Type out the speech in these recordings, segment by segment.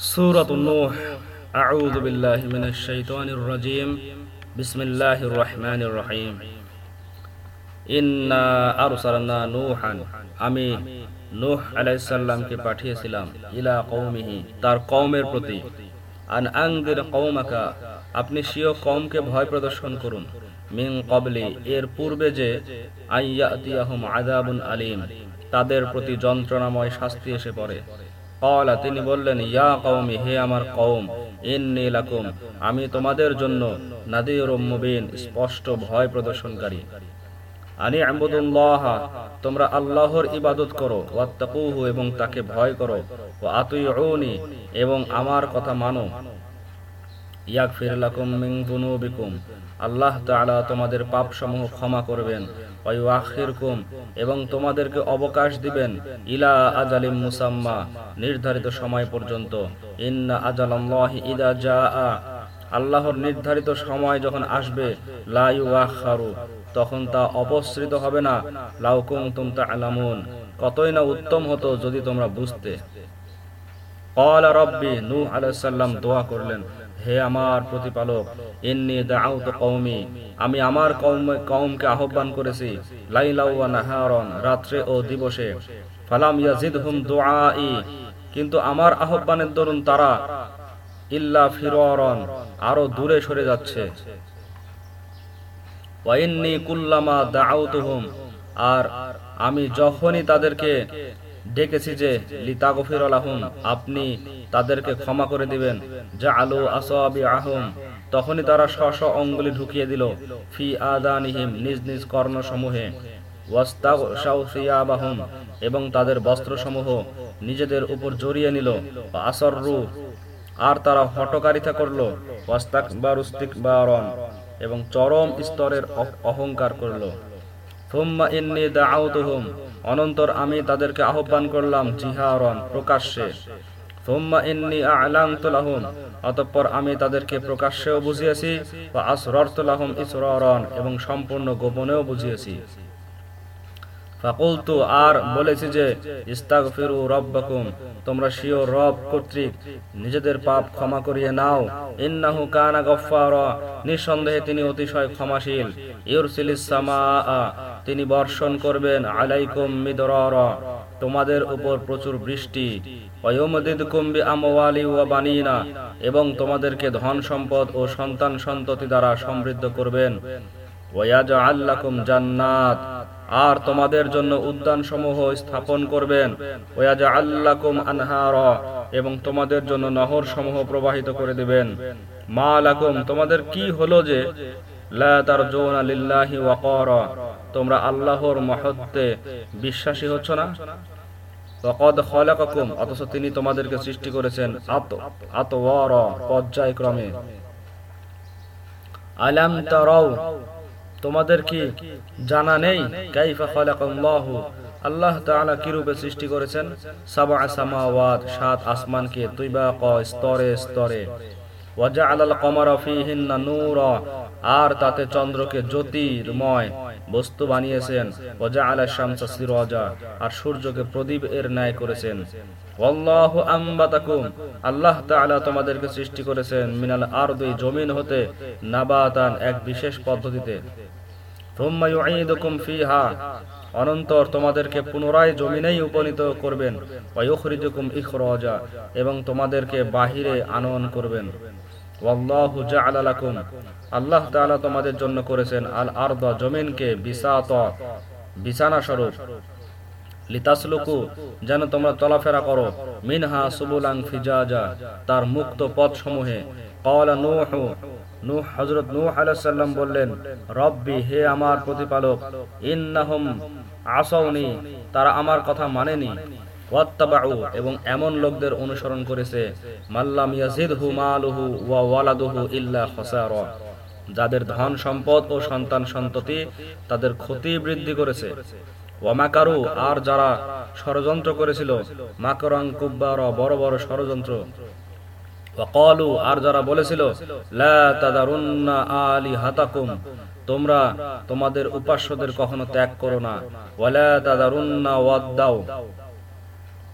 سورة النوح أعوذ بالله من الشيطان الرجيم بسم الله الرحمن الرحيم ইন্না আরসালনা নূহান আমি নূহ আলাইসাল্লামকে পাঠিয়েছিলাম ইলা কৌমিহি তার কওমের প্রতি আন আংদির কৌমাকা আপনি স্বীয় কওমকে ভয় প্রদর্শন করুন মিন কবলি এর পূর্বে যে আইয়াতিয়াহুম আযাবুন আলিম তাদের প্রতি যন্ত্রণাময় শাস্তি এসে পড়ে কলা তিনি বললেন, ইয়া কৌমি হে আমার কৌম ইন্নী লাকুম, আমি তোমাদের জন্য নাদির মুবিন, স্পষ্ট ভয় প্রদর্শনকারী। আনি আহমদুল্লাহ তোমরা আল্লাহর ইবাদত করো, ওয়াত্তাকুহু, এবং তাকে ভয় করো ও আতুই এবং আমার কথা মানো। ইয়াগফির লাকুম মিন যুনুবিকুম। আল্লাহ তাআলা তোমাদের পাপসমূহ ক্ষমা করবেন। ওয়া এবং তোমাদেরকে অবকাশ দিবেন ইলা আজালিম মুসাম্মা, নির্ধারিত সময় পর্যন্ত। ইন্না আজালাল্লাহি ইদা জাআ। আল্লাহর নির্ধারিত সময় যখন আসবে, লা ইউআখারু, তখন তা অপসৃত হবে না। লাউকুম তুম তা'লামুন কতই না উত্তম হতো যদি তোমরা বুঝতে। ক্বালা রাব্বি, নূহ আলাইহিস সালাম দোয়া করলেন। হে আমার প্রতিপালক, ইন্নী দাআউতু কওমি, আমি আমার কওম, কওমকে আহ্বান করেছি লাইলা নাহারন, রাত্রে ও দিবসে। ফালাম ইয়াজিদহুম দুআই, কিন্তু আমার আহ্বানের দরুন তারা ইল্লা ফিররন, আরও দূরে সরে যাচ্ছে। আর আমি যখনই তাদেরকে ডেকেছি যে লিতাগফির লাহুম আপনি তাদেরকে ক্ষমা করে দিবেন। যা আলু আসাবি আহম তখনই তারা স্ব স্ব অঙ্গুলি ঢুকিয়ে দিল, ফি আদানিহিম, নিজ নিজ কর্ণসমূহে। ওয়াস্তাগশাউসিয়াবাহুম এবং তাদের বস্ত্রসমূহ নিজেদের উপর জড়িয়ে নিল। আসররু, আর তারা হটকারিতা করল। ওয়াস্তাকবারুস্তিকবারন, এবং চরম স্তরের অহংকার করল। অনন্তর আমি তাদেরকে আহ্বান করলাম জিহারন, প্রকাশ্যে। অতঃপর আমি তাদেরকে প্রকাশ্যেও বুঝিয়েছি এবং সম্পূর্ণ গোপনেও বুঝিয়েছি। ফাকুলতু আর বলেছি যে তোমরা স্বীয় রব কর্তৃক নিজেদের পাপ ক্ষমা করিয়ে নাও। ইন্নাহু কানা গফফারা, নিঃসন্দেহে তিনি অতিশয় ক্ষমাশীল। ইউরসিলিস সামাআ তিনি বর্ষণ করবেন, আলাইকুম মিদরারা, তোমাদের উপর প্রচুর বৃষ্টি। এবং তোমাদেরকে ধন সম্পদ ও সন্তান সন্ততি দ্বারা সমৃদ্ধ করবেন। জান্নাত, আর তোমাদের জন্য উদ্যান সমূহ স্থাপন করবেন। ওয়াজা আল্লাকুম আনহারা, এবং তোমাদের জন্য নহর সমূহ প্রবাহিত করে দিবেন। মা আলাকুম তোমাদের কি হলো যে তোমরা আল্লাহর মহত্বে বিশ্বাসী হচ্ছ না? তিনি তোমাদেরকে সৃষ্টি করেছেন তোমাদের কি জানা নেই? আল্লাহ কি রূপে সৃষ্টি করেছেন? সাবআ সামাওয়াত, সাত আসমানকে, তুইবাকা, স্তরে স্তরে। আর তাতে চন্দ্রকে জ্যোতির্ময় বস্তু বানিয়েছেন। সিরাজা, আর সূর্যকে প্রদীপ এর ন্যায় করেছেন। আল্লাহ তোমাদেরকে সৃষ্টি করেছেন মিনাল আরদি, জমিন হতে নাবাতান এক বিশেষ পদ্ধতিতে। অনন্তর তোমাদেরকে পুনরায় জমিনেই উপনীত করবেন। এবং তোমাদেরকে বাহিরে আনয়ন করবেন। ওয়াল্লাহু জাআলা লাকুম। আল্লাহ তাআলা তোমাদের জন্য করেছেন আল আরদা, জমিনকে বিসাতা, বিছানা স্বরূপ। লিতাসলুকু, যেন তোমরা চলাফেরা করো। মিনহা সুবুলাং ফিজাজা, তার মুক্ত পথ সমূহে ক্বালা নূহু, নূহ, হযরত নূহ আলাইহিস বললেন, রব্বি, হে আমার প্রতিপালক, ইন্নাহুম আসাউনি, তারা আমার কথা মানেনি। এবং এমন লোকদের অনুসরণ করেছে যাদের ধন সম্পদ ও সন্তান সন্ততি তাদের ক্ষতি বৃদ্ধি করেছে। ওয়ামাকারু আর যারা ষড়যন্ত্র করেছিল, মাকরাং, কুব্বার বড় বড় ষড়যন্ত্র। আর যারা বলেছিল, লা আলিহাতাকুম, তোমরা তোমাদের উপাস্যদের কখনো ত্যাগ করো না।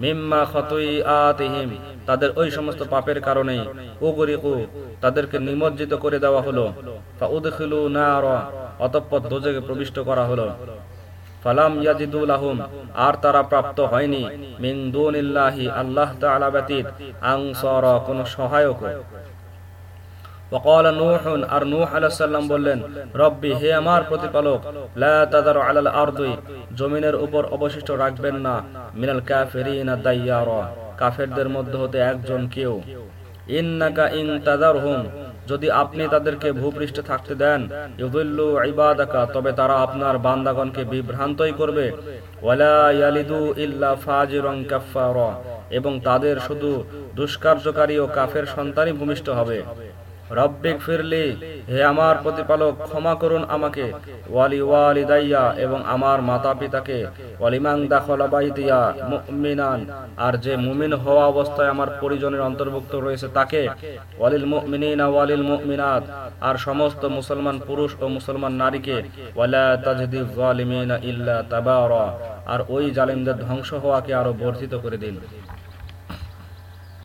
মিম্মা তাদের ওই সমস্ত পাপের কারণে, উগরিকু, তাদেরকে নিমজ্জিত করে দেওয়া হলো। নারা, অতঃপর দোজেকে প্রবিষ্ট করা হলো। ফালাম ইয়াজিদুল আহম আর তারা প্রাপ্ত হয়নি। মিন দুনিল্লাহি আল্লাহ তাআলা ব্যতীত আনসারা কোন সহায়ক وقال نوح আর নূহ আলাইহিস সালাম বললেন রব্বি হে আমার প্রতিপালক লা তাদারু আলাল আরদি জমিনের উপর অবশিষ্ট রাখবেন না মিনাল কাফিরিনা দাইয়ারা কাফেরদের মধ্যে হতে একজন কেউ ইন্নাকা ইন তাদারহুম যদি আপনি তাদেরকে ভূপৃষ্ঠে থাকতে দেন ইউদিল্লু ইবাদাকা তবে তারা আপনার বান্দাগণকে বিভ্রান্তই করবে ওয়ালা ইয়ালিদু ইল্লা ফাজিরন কাফফারা এবং তাদের শুধু দুষ্কার্যকারী ও কাফের সন্তানই ভূমিষ্ঠ হবে রব্বিক ফিরলি, হে আমার প্রতিপালক, ক্ষমা করুন আমাকে। ওয়ালি ওয়ালিদাইয়া, এবং আমার মাতা পিতাকে ওয়ালিমাং দাখলা বাইতিয়া মুমিনান, আর যে মুমিন হওয়া অবস্থায় আমার পরিজনের অন্তর্ভুক্ত রয়েছে তাকে। ওয়ালিল মুমিনিনা, ওয়ালিল মুমিনাত, আর সমস্ত মুসলমান পুরুষ ও মুসলমান নারীকে। ওয়ালা তাজদি জালিমিনা ইল্লা তাবারা, আর ওই জালিমদের ধ্বংস হওয়াকে আরও বর্ধিত করে দিন।